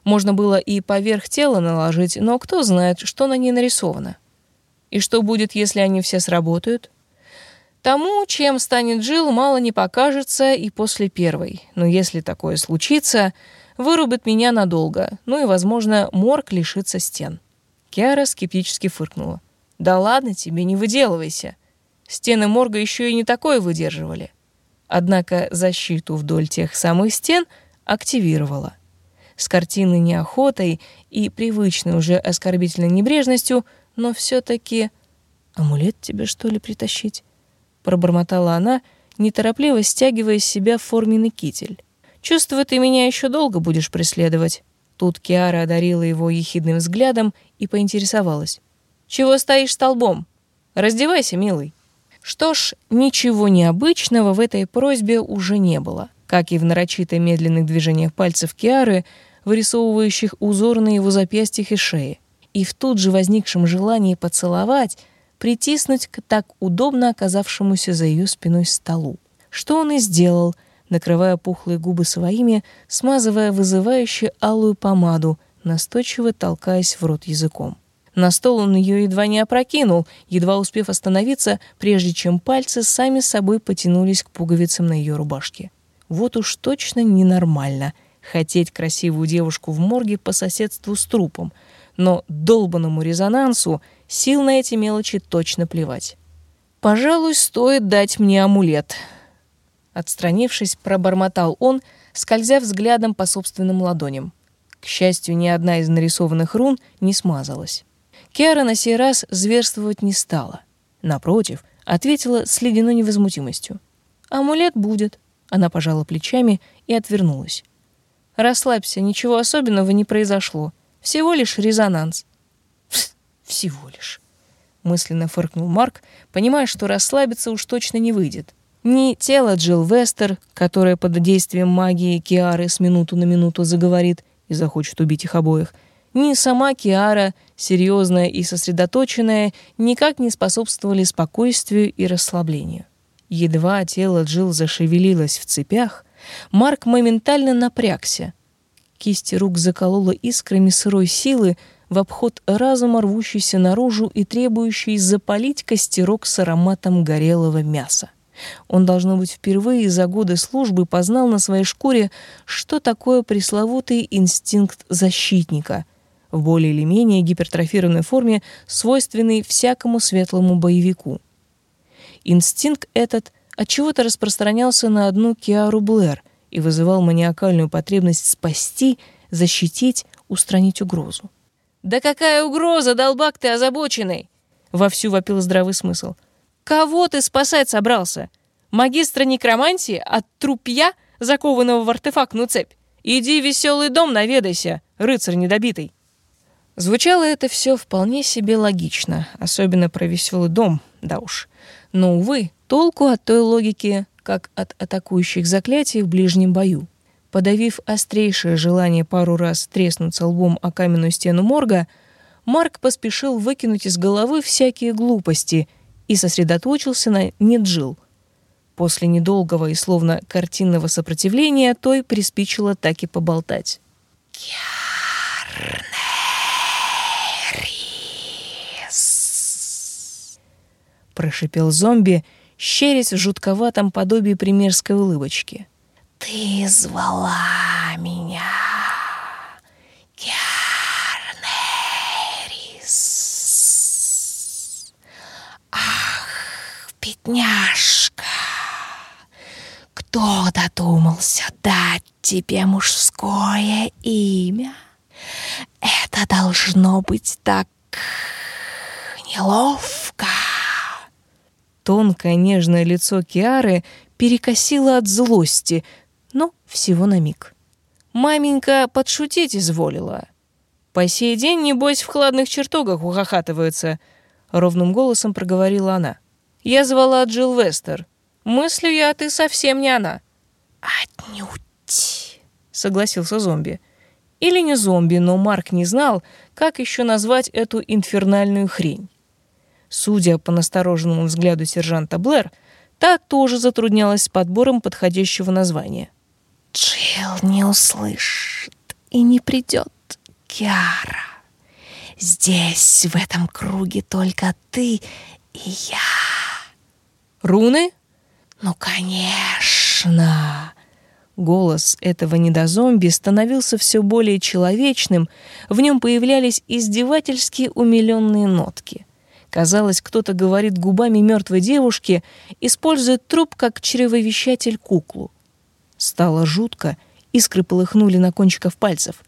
Можно было и поверх тела наложить, но кто знает, что на ней нарисовано. И что будет, если они все сработают?» Тому, чем станет Джил, мало не покажется и после первой. Но если такое случится, вырубит меня надолго, ну и, возможно, морг лишится стен. Киара скептически фыркнула. «Да ладно тебе, не выделывайся. Стены морга еще и не такое выдерживали». Однако защиту вдоль тех самых стен активировала. С картины неохотой и привычной уже оскорбительной небрежностью, но все-таки... «Амулет тебе, что ли, притащить?» Пробормотала она, неторопливо стягивая с себя форменный китель. Чувствую, ты меня еще долго будешь преследовать». Тут Киара одарила его ехидным взглядом и поинтересовалась. «Чего стоишь столбом? Раздевайся, милый». Что ж, ничего необычного в этой просьбе уже не было, как и в нарочито медленных движениях пальцев Киары, вырисовывающих узор на его запястьях и шее, и в тут же возникшем желании поцеловать, притиснуть к так удобно оказавшемуся за ее спиной столу. Что он и сделал — накрывая пухлые губы своими, смазывая вызывающе алую помаду, настойчиво толкаясь в рот языком. На стол он ее едва не опрокинул, едва успев остановиться, прежде чем пальцы сами собой потянулись к пуговицам на ее рубашке. Вот уж точно ненормально хотеть красивую девушку в морге по соседству с трупом, но долбанному резонансу сил на эти мелочи точно плевать. «Пожалуй, стоит дать мне амулет», Отстранившись, пробормотал он, скользя взглядом по собственным ладоням. К счастью, ни одна из нарисованных рун не смазалась. Киара на сей раз зверствовать не стала. Напротив, ответила с ледяной невозмутимостью. «Амулет будет». Она пожала плечами и отвернулась. «Расслабься, ничего особенного не произошло. Всего лишь резонанс». «Всего лишь», — мысленно фыркнул Марк, понимая, что расслабиться уж точно не выйдет. Ни тело Джилл Вестер, которое под действием магии Киары с минуту на минуту заговорит и захочет убить их обоих, ни сама Киара, серьезная и сосредоточенная, никак не способствовали спокойствию и расслаблению. Едва тело Джилл зашевелилось в цепях, Марк моментально напрягся. Кисти рук заколола искрами сырой силы в обход разума, рвущейся наружу и требующей запалить костерок с ароматом горелого мяса. Он, должно быть, впервые за годы службы познал на своей шкуре, что такое пресловутый инстинкт защитника, в более или менее гипертрофированной форме, свойственный всякому светлому боевику. Инстинкт этот отчего-то распространялся на одну Киару Блэр и вызывал маниакальную потребность спасти, защитить, устранить угрозу. «Да какая угроза, долбак ты озабоченный!» — вовсю вопил здравый смысл — Кого ты спасать собрался? Магистра некромантии от трупья, закованного в артефактную цепь? Иди в веселый дом наведайся, рыцарь недобитый. Звучало это все вполне себе логично, особенно про веселый дом, да уж. Но, увы, толку от той логики, как от атакующих заклятий в ближнем бою. Подавив острейшее желание пару раз треснуться лбом о каменную стену морга, Марк поспешил выкинуть из головы всякие глупости и сосредоточился на Неджил. После недолгого и словно картинного сопротивления той приспичило так и поболтать. «Киарнерис!» Прошипел зомби, щерясь в жутковатом подобии примерской улыбочки. «Ты звала меня, Киарнерис!» бедняжка, кто додумался дать тебе мужское имя? Это должно быть так неловко. Тонкое нежное лицо Киары перекосило от злости, но всего на миг. Маменька подшутить изволила. По сей день, небось, в хладных чертогах ухахатываются, — ровным голосом проговорила она. — я звала Джилл Вестер. Мыслю я, ты совсем не она». «Отнюдь», — согласился зомби. Или не зомби, но Марк не знал, как еще назвать эту инфернальную хрень. Судя по настороженному взгляду сержанта Блэр, та тоже затруднялась с подбором подходящего названия. «Джилл не услышит и не придет, Киара. Здесь, в этом круге, только ты и я». Руны? Ну, конечно. Голос этого недозомби становился все более человечным, в нем появлялись издевательские умиленные нотки. Казалось, кто-то говорит губами мертвой девушки, используя труп как чревовещатель куклу. Стало жутко, искры полыхнули на кончиках пальцев.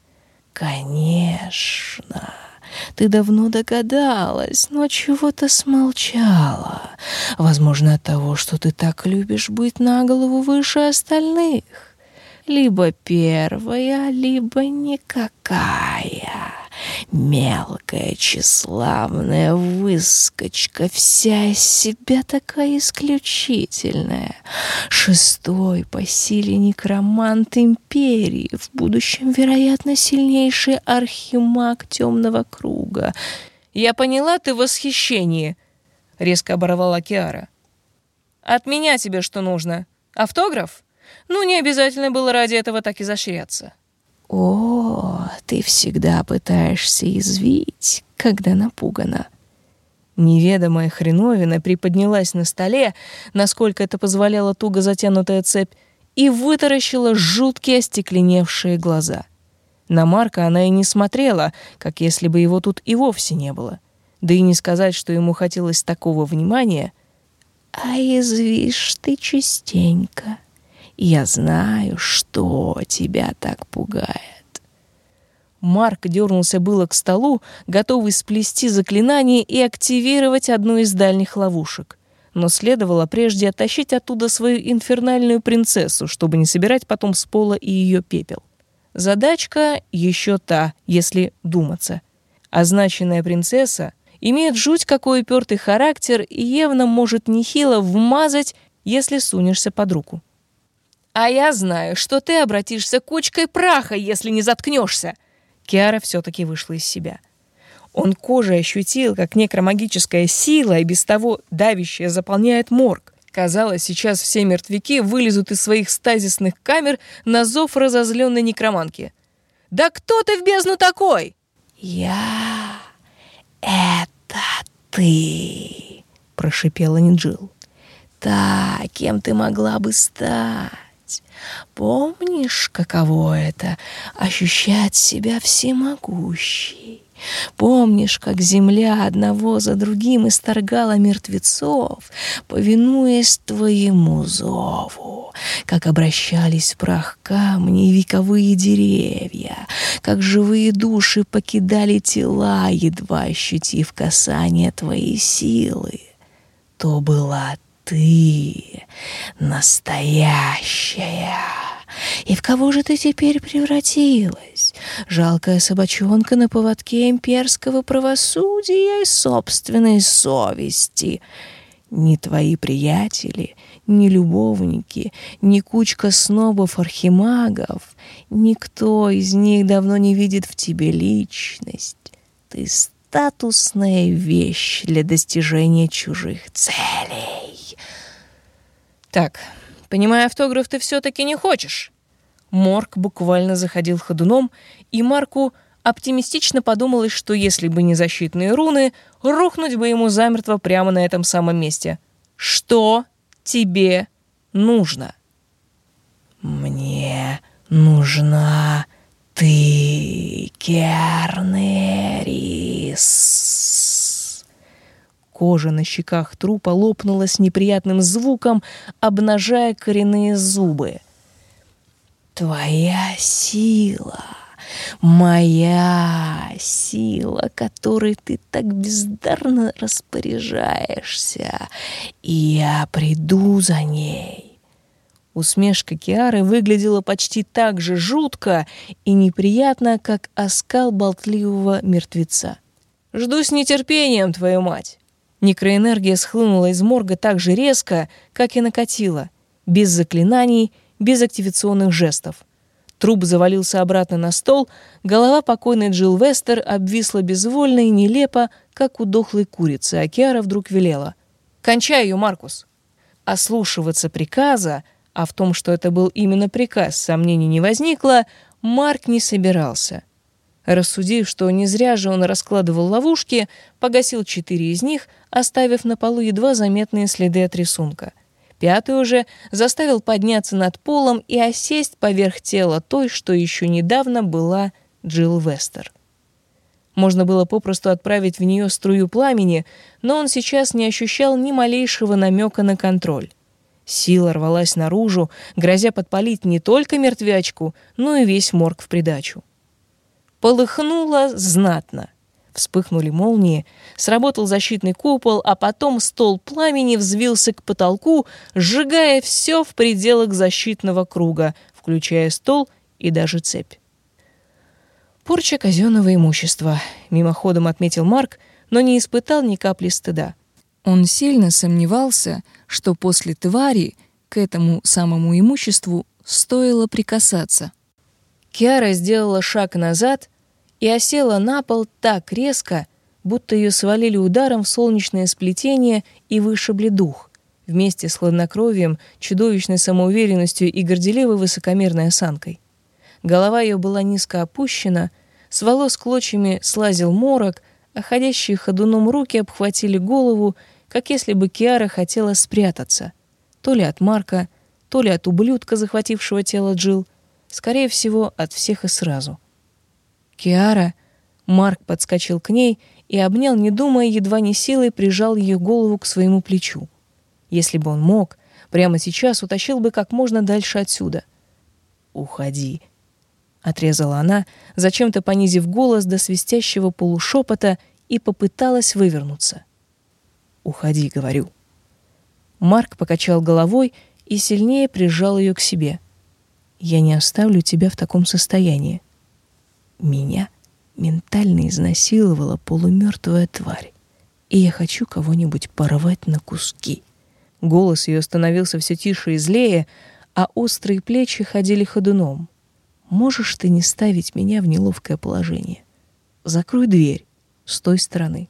«Конечно!» Ты давно догадалась, но чего-то смолчала. Возможно, от того, что ты так любишь быть на голову выше остальных. Либо первая, либо никакая. Мелкая, тщеславная выскочка, вся из себя такая исключительная. Шестой по силе некромант империи, в будущем, вероятно, сильнейший архимаг темного круга. «Я поняла, ты в восхищении», — резко оборвала Киара. «От меня тебе что нужно? Автограф? Ну, не обязательно было ради этого так изощряться». «О, ты всегда пытаешься извить, когда напугана. Неведомая хреновина приподнялась на столе, насколько это позволяла туго затянутая цепь, и вытаращила жуткие остекленевшие глаза. На Марка она и не смотрела, как если бы его тут и вовсе не было. Да и не сказать, что ему хотелось такого внимания. «А извишь ты частенько. Я знаю, что тебя так пугает. Марк дернулся было к столу, готовый сплести заклинание и активировать одну из дальних ловушек. Но следовало прежде оттащить оттуда свою инфернальную принцессу, чтобы не собирать потом с пола и ее пепел. Задачка еще та, если думаться. Означенная принцесса имеет жуть какой упертый характер и явно может нехило вмазать, если сунешься под руку. «А я знаю, что ты обратишься кучкой праха, если не заткнешься!» Киара все-таки вышла из себя. Он кожей ощутил, как некромагическая сила и без того давящая заполняет морг. Казалось, сейчас все мертвяки вылезут из своих стазисных камер на зов разозленной некроманки. «Да кто ты в бездну такой?» «Я... это ты», — прошипела Нинджил. «Та, кем ты могла бы стать?» Помнишь, каково это — ощущать себя всемогущей? Помнишь, как земля одного за другим исторгала мертвецов, повинуясь твоему зову, как обращались в прах камни вековые деревья, как живые души покидали тела, едва ощутив касание твоей силы? То была ты настоящая. И в кого же ты теперь превратилась? Жалкая собачонка на поводке имперского правосудия и собственной совести. Ни твои приятели, ни любовники, ни кучка снобов-архимагов, никто из них давно не видит в тебе личность. Ты статусная вещь для достижения чужих целей. Так, понимаю, автограф ты все-таки не хочешь. Морг буквально заходил ходуном, и Марку оптимистично подумалось, что если бы не защитные руны, рухнуть бы ему замертво прямо на этом самом месте. Что тебе нужно? Мне нужна ты, Кернерис. Кожа на щеках трупа лопнула с неприятным звуком, обнажая коренные зубы. «Твоя сила, моя сила, которой ты так бездарно распоряжаешься, я приду за ней». Усмешка Киары выглядела почти так же жутко и неприятно, как оскал болтливого мертвеца. «Жду с нетерпением, твою мать!» Некроэнергия схлынула из морга так же резко, как и накатила, без заклинаний, без активационных жестов. Труп завалился обратно на стол, голова покойной Джилл Вестер обвисла безвольно и нелепо, как у дохлой курицы, а Киара вдруг велела. «Кончай ее, Маркус!» Ослушиваться приказа, а в том, что это был именно приказ, сомнений не возникло, Марк не собирался — Рассудив, что не зря же он раскладывал ловушки, погасил четыре из них, оставив на полу едва заметные следы от рисунка. Пятый уже заставил подняться над полом и осесть поверх тела той, что еще недавно была Джилл Вестер. Можно было попросту отправить в нее струю пламени, но он сейчас не ощущал ни малейшего намека на контроль. Сила рвалась наружу, грозя подпалить не только мертвячку, но и весь морг в придачу. Полыхнуло знатно. Вспыхнули молнии, сработал защитный купол, а потом стол пламени взвился к потолку, сжигая все в пределах защитного круга, включая стол и даже цепь. Порча казенного имущества, мимоходом отметил Марк, но не испытал ни капли стыда. Он сильно сомневался, что после твари к этому самому имуществу стоило прикасаться. Киара сделала шаг назад и осела на пол так резко, будто ее свалили ударом в солнечное сплетение и вышибли дух, вместе с хладнокровием, чудовищной самоуверенностью и горделивой высокомерной осанкой. Голова ее была низко опущена, с волос клочьями слазил морок, а ходящие ходуном руки обхватили голову, как если бы Киара хотела спрятаться. То ли от Марка, то ли от ублюдка, захватившего тело Джил, скорее всего, от всех и сразу. «Киара!» Марк подскочил к ней и обнял, не думая, едва не силой прижал ее голову к своему плечу. Если бы он мог, прямо сейчас утащил бы как можно дальше отсюда. «Уходи», — отрезала она, зачем-то понизив голос до свистящего полушепота и попыталась вывернуться. «Уходи», — говорю. Марк покачал головой и сильнее прижал ее к себе. «Я не оставлю тебя в таком состоянии». Меня ментально изнасиловала полумертвая тварь, и я хочу кого-нибудь порвать на куски. Голос ее становился все тише и злее, а острые плечи ходили ходуном. Можешь ты не ставить меня в неловкое положение? Закрой дверь с той стороны.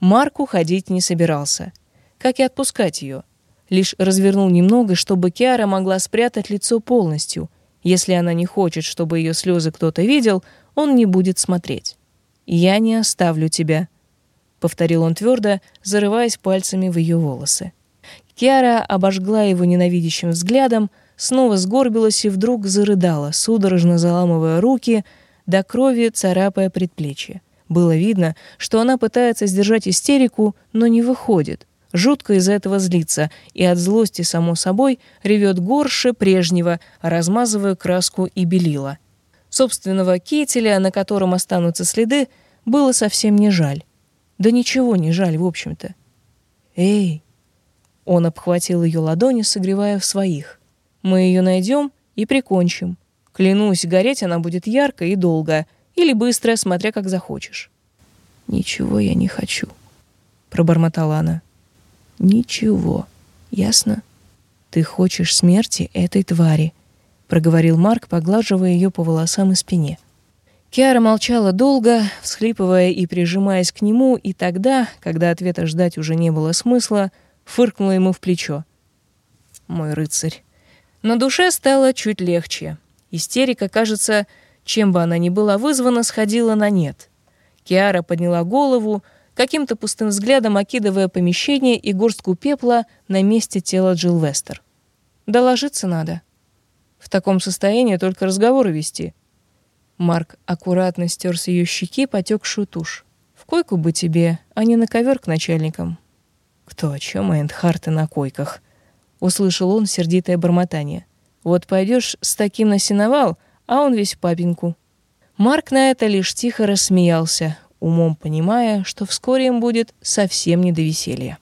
Марк уходить не собирался, как и отпускать ее. Лишь развернул немного, чтобы Киара могла спрятать лицо полностью. Если она не хочет, чтобы ее слезы кто-то видел, он не будет смотреть. «Я не оставлю тебя», — повторил он твердо, зарываясь пальцами в ее волосы. Киара обожгла его ненавидящим взглядом, снова сгорбилась и вдруг зарыдала, судорожно заламывая руки, до крови царапая предплечье. Было видно, что она пытается сдержать истерику, но не выходит. Жутко из-за этого злится, и от злости, само собой, ревет горше прежнего, размазывая краску и белила. Собственного кителя, на котором останутся следы, было совсем не жаль. Да ничего не жаль, в общем-то. «Эй!» Он обхватил ее ладони, согревая в своих. Мы ее найдем и прикончим. Клянусь, гореть она будет ярко и долго, или быстро, смотря как захочешь. Ничего я не хочу, пробормотала она. Ничего. Ясно? Ты хочешь смерти этой твари, проговорил Марк, поглаживая ее по волосам и спине. Киара молчала долго, всхлипывая и прижимаясь к нему, и тогда, когда ответа ждать уже не было смысла, фыркнула ему в плечо. Мой рыцарь, на душе стало чуть легче. Истерика, кажется, чем бы она ни была вызвана, сходила на нет. Киара подняла голову, каким-то пустым взглядом окидывая помещение и горстку пепла на месте тела Джилл Вестер. «Доложиться надо. В таком состоянии только разговоры вести». Марк аккуратно стер с ее щеки потекшую тушь. «В койку бы тебе, а не на ковер к начальникам». «Кто о чем, Эндхарты на койках?» услышал он сердитое бормотание. Вот пойдешь с таким на сеновал, а он весь в папинку. Марк на это лишь тихо рассмеялся, умом понимая, что вскоре им будет совсем не до веселья.